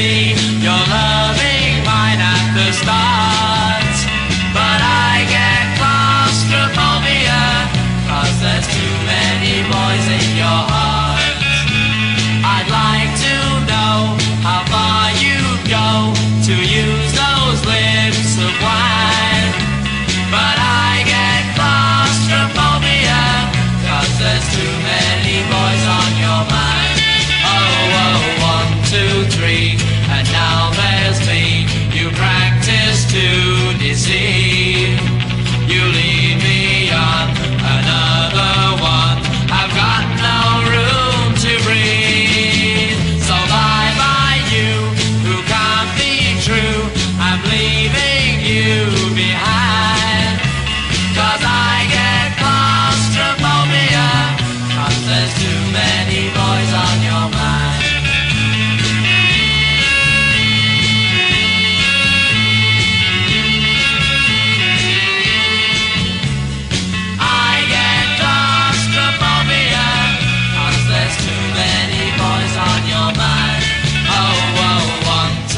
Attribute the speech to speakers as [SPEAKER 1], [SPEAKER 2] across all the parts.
[SPEAKER 1] see.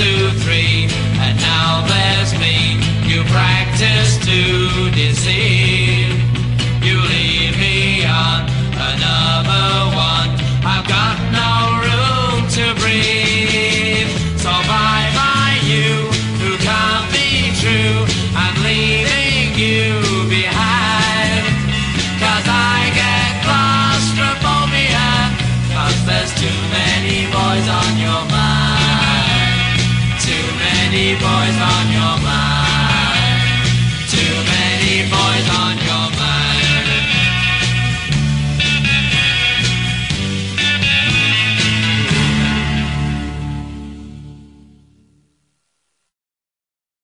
[SPEAKER 1] two, three, and now there's me. You practice to deceive. mi baj már?